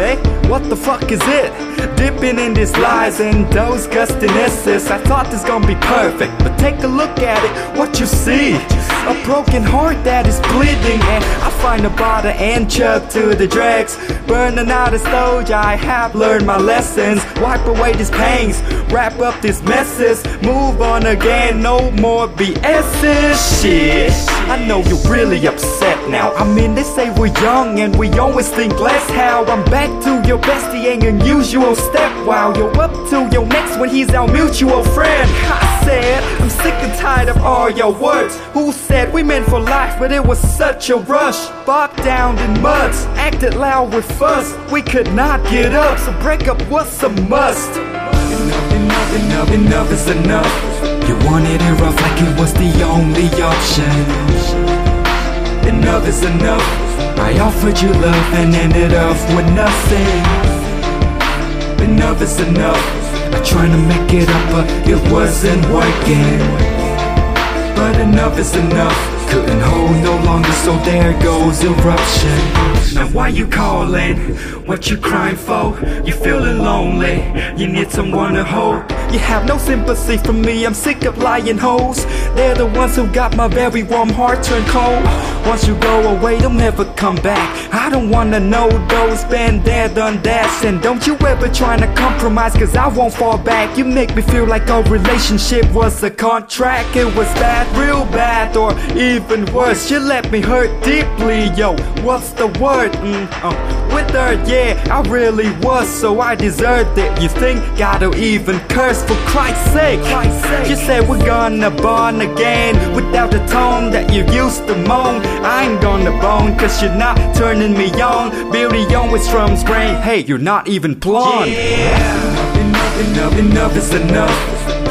eh? What the fuck is it? Dipping in these lies and those gustinesses. I thought this gonna be perfect But take a look at it, what you see. A broken heart that is bleeding And I find a bottle and chug to the dregs. Burning out the stove, I have learned my lessons. Wipe away these pains, wrap up these messes. Move on again, no more BS's Shit, I know you're really upset now. I mean they say we're young and we always think less. How I'm back to your bestie and unusual step While you're up to your next when he's our mutual friend. I said, I'm sick and tired of all your words. Who said we meant for life but it was such a rush? Bogged down in muds, acted loud with fuss We could not get up, so break up was a must. Enough, enough, enough, enough is enough. You wanted it rough like it was the only option. Enough is enough. I offered you love and ended up with nothing Enough is enough. I tried to make it up but it wasn't working. But enough is enough. Couldn't hold no longer so there goes eruption. Now why you calling? What you crying for? You feeling lonely? You need someone to hold. You have no sympathy for me, I'm sick of lying hoes. They're the ones who got my very warm heart turned cold Once you go away, they'll never come back I don't wanna know those been there, done that And don't you ever try to compromise, cause I won't fall back You make me feel like our relationship was a contract It was bad, real bad, or even worse You let me hurt deeply, yo, what's the word? Mm, uh, withered, yeah, I really was, so I deserved it You think God'll even curse for Christ's sake. Christ's sake. You said we're gonna born again without the tone that you used to moan. I ain't gonna bone cause you're not turning me on. Beauty always from spring. Hey, you're not even blonde. Yeah. Enough, enough, enough is enough.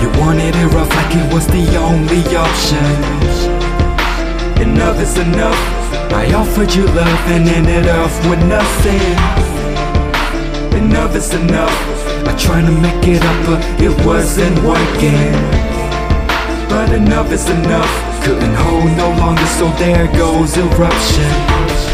You wanted it rough like it was the only option. Enough is enough. I offered you love and ended up with nothing. Enough is enough. I tried to make it up but it wasn't working enough is enough. Couldn't hold no longer so there goes eruption